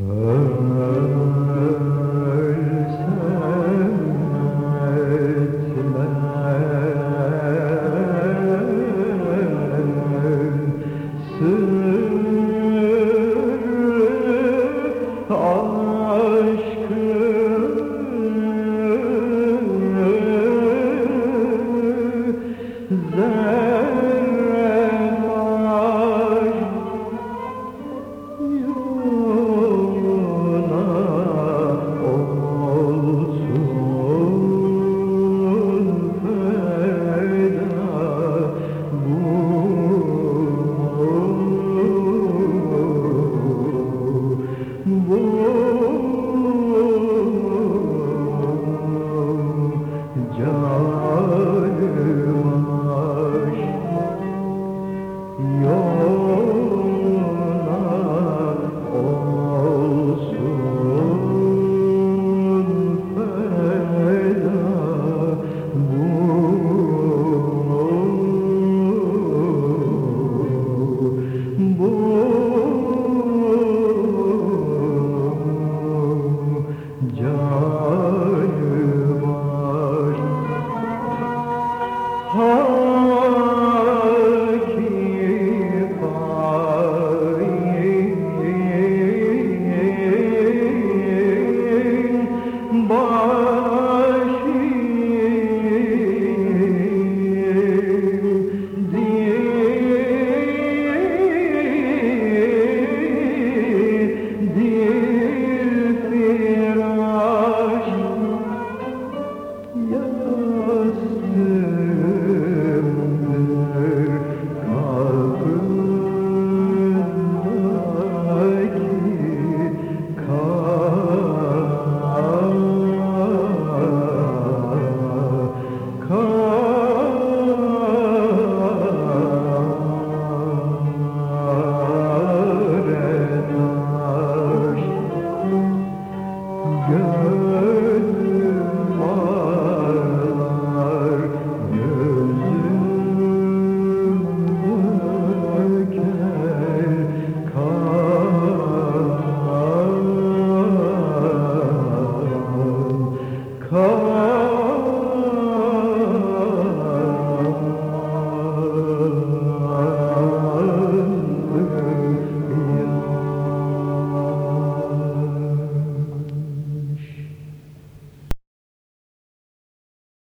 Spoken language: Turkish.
you